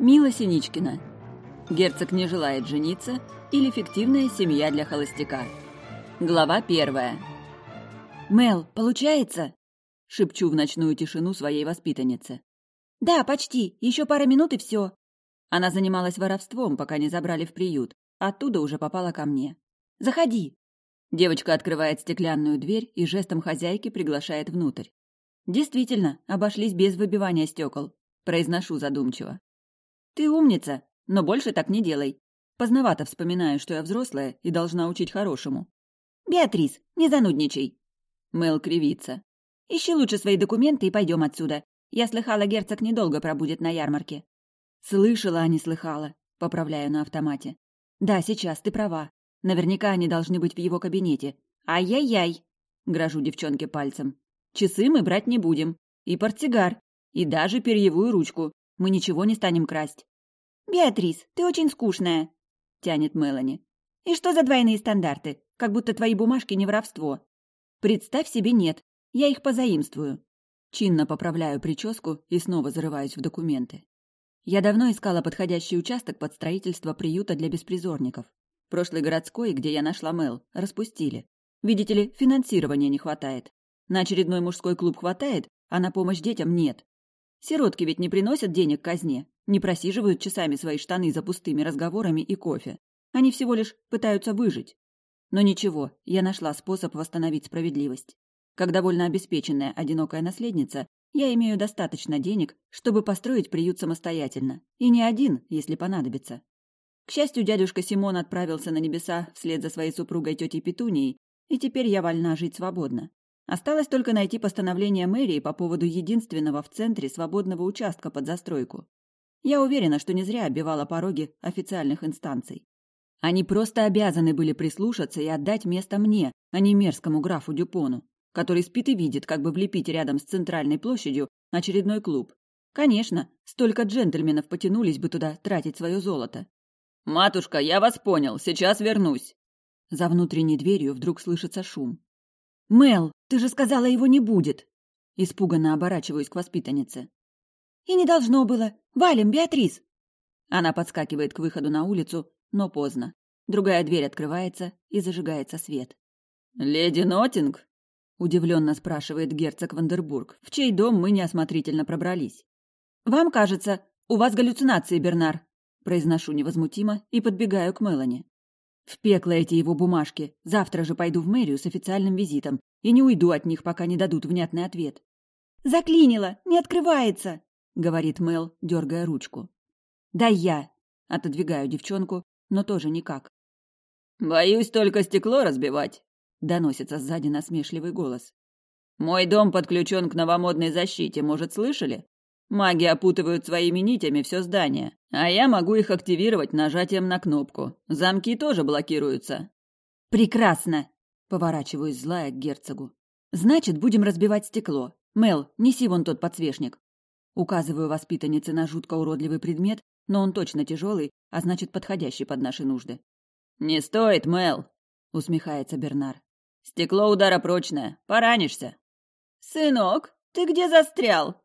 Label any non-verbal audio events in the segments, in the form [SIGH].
Мила Синичкина. Герцог не желает жениться или фиктивная семья для холостяка. Глава первая. «Мел, получается?» — шепчу в ночную тишину своей воспитаннице. «Да, почти. Еще пара минут и все». Она занималась воровством, пока не забрали в приют. Оттуда уже попала ко мне. «Заходи». Девочка открывает стеклянную дверь и жестом хозяйки приглашает внутрь. Действительно, обошлись без выбивания стекол. Произношу задумчиво. Ты умница, но больше так не делай. Поздновато вспоминаю, что я взрослая и должна учить хорошему. Беатрис, не занудничай. Мэл кривится. Ищи лучше свои документы и пойдем отсюда. Я слыхала, герцог недолго пробудет на ярмарке. Слышала, а не слыхала. Поправляю на автомате. Да, сейчас, ты права. Наверняка они должны быть в его кабинете. Ай-яй-яй! Грожу девчонке пальцем. Часы мы брать не будем. И портсигар. И даже перьевую ручку. Мы ничего не станем красть. «Беатрис, ты очень скучная», — тянет Мелани. «И что за двойные стандарты? Как будто твои бумажки не воровство». «Представь себе, нет. Я их позаимствую». Чинно поправляю прическу и снова зарываюсь в документы. Я давно искала подходящий участок под строительство приюта для беспризорников. Прошлый городской, где я нашла Мел, распустили. Видите ли, финансирования не хватает. На очередной мужской клуб хватает, а на помощь детям нет. Сиротки ведь не приносят денег казне, не просиживают часами свои штаны за пустыми разговорами и кофе. Они всего лишь пытаются выжить. Но ничего, я нашла способ восстановить справедливость. Как довольно обеспеченная одинокая наследница, я имею достаточно денег, чтобы построить приют самостоятельно. И не один, если понадобится. К счастью, дядюшка Симон отправился на небеса вслед за своей супругой тетей Петунией, и теперь я вольна жить свободно. Осталось только найти постановление мэрии по поводу единственного в центре свободного участка под застройку. Я уверена, что не зря оббивала пороги официальных инстанций. Они просто обязаны были прислушаться и отдать место мне, а не мерзкому графу Дюпону, который спит и видит, как бы влепить рядом с центральной площадью очередной клуб. Конечно, столько джентльменов потянулись бы туда тратить свое золото. «Матушка, я вас понял, сейчас вернусь!» За внутренней дверью вдруг слышится шум. «Мел, ты же сказала, его не будет!» Испуганно оборачиваюсь к воспитаннице. «И не должно было! Валим, Беатрис!» Она подскакивает к выходу на улицу, но поздно. Другая дверь открывается, и зажигается свет. «Леди Нотинг?» – удивленно спрашивает герцог Вандербург, в чей дом мы неосмотрительно пробрались. «Вам кажется, у вас галлюцинации, Бернар», – произношу невозмутимо и подбегаю к Мелани. В пекло эти его бумажки. Завтра же пойду в мэрию с официальным визитом и не уйду от них, пока не дадут внятный ответ. «Заклинило! Не открывается!» — говорит Мел, дергая ручку. «Да я!» — отодвигаю девчонку, но тоже никак. «Боюсь только стекло разбивать», — доносится сзади насмешливый голос. «Мой дом подключен к новомодной защите, может, слышали? Маги опутывают своими нитями все здание, а я могу их активировать нажатием на кнопку. Замки тоже блокируются. Прекрасно. Поворачиваюсь злая к герцогу. Значит, будем разбивать стекло. Мел, неси вон тот подсвечник. Указываю воспитаннице на жутко уродливый предмет, но он точно тяжелый, а значит, подходящий под наши нужды. Не стоит, Мел, усмехается Бернар. Стекло удара прочное, поранишься. Сынок, ты где застрял?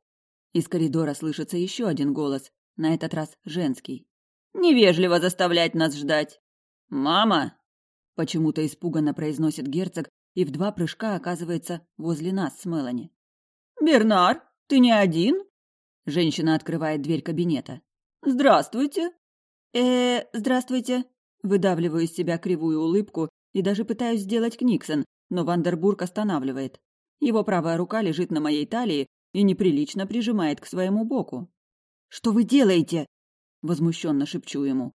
Из коридора слышится еще один голос, на этот раз женский. «Невежливо заставлять нас ждать!» «Мама!» – почему-то испуганно произносит герцог и в два прыжка оказывается возле нас с Мелани. «Бернар, ты не один?» Женщина открывает дверь кабинета. «Здравствуйте!» э здравствуйте!» Выдавливаю из себя кривую улыбку и даже пытаюсь сделать Книксон, но Вандербург останавливает. Его правая рука лежит на моей талии, и неприлично прижимает к своему боку. «Что вы делаете?» – возмущенно шепчу ему.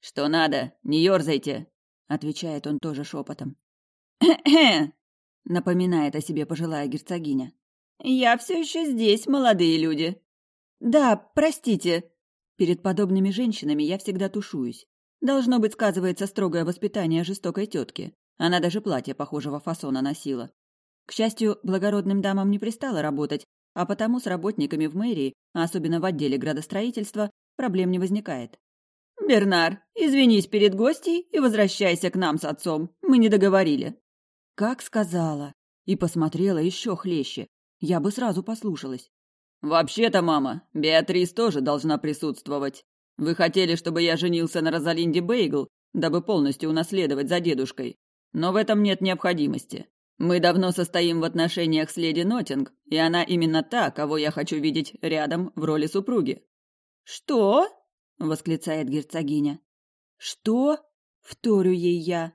«Что надо, не ерзайте!» – отвечает он тоже шепотом. «Кхе-кхе!» [CLEARS THROAT] – напоминает о себе пожилая герцогиня. «Я все еще здесь, молодые люди!» «Да, простите!» Перед подобными женщинами я всегда тушуюсь. Должно быть, сказывается строгое воспитание жестокой тетки. Она даже платье похожего фасона носила. К счастью, благородным дамам не пристало работать, а потому с работниками в мэрии, а особенно в отделе градостроительства, проблем не возникает. «Бернар, извинись перед гостей и возвращайся к нам с отцом. Мы не договорили». Как сказала. И посмотрела еще хлеще. Я бы сразу послушалась. «Вообще-то, мама, Беатрис тоже должна присутствовать», Вы хотели, чтобы я женился на Розалинде Бейгл, дабы полностью унаследовать за дедушкой. Но в этом нет необходимости. Мы давно состоим в отношениях с леди Нотинг, и она именно та, кого я хочу видеть рядом в роли супруги. Что? восклицает герцогиня. Что? Вторю ей я.